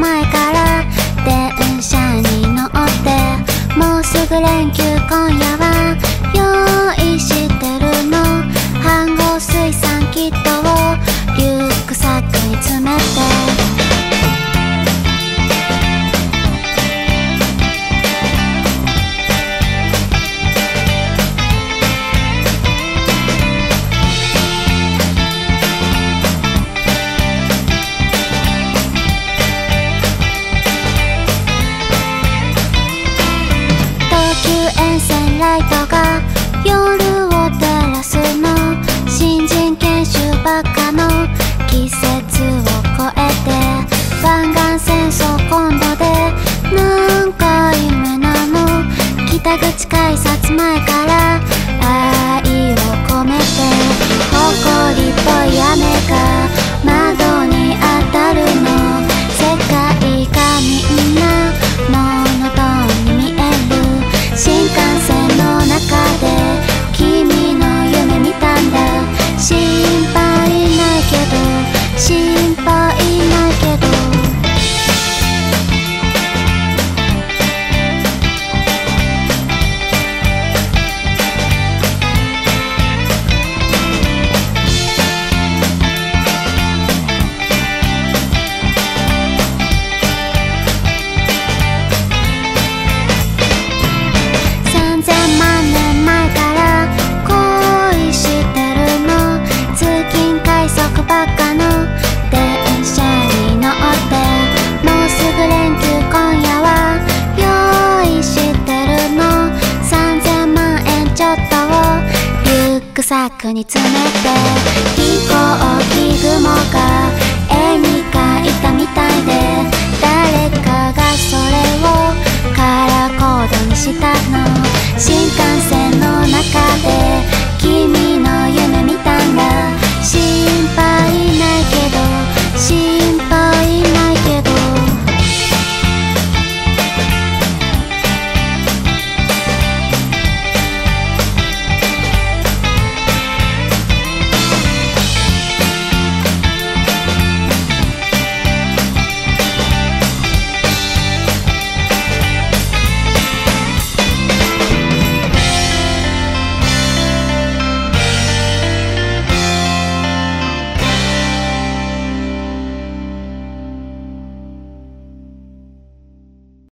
前から電車に乗ってもうすぐ連休今夜はライトが夜サックに詰めて飛行機雲が絵に描いたみたいで誰かがそれをカラーコードにしたの。新幹線の中で君の夢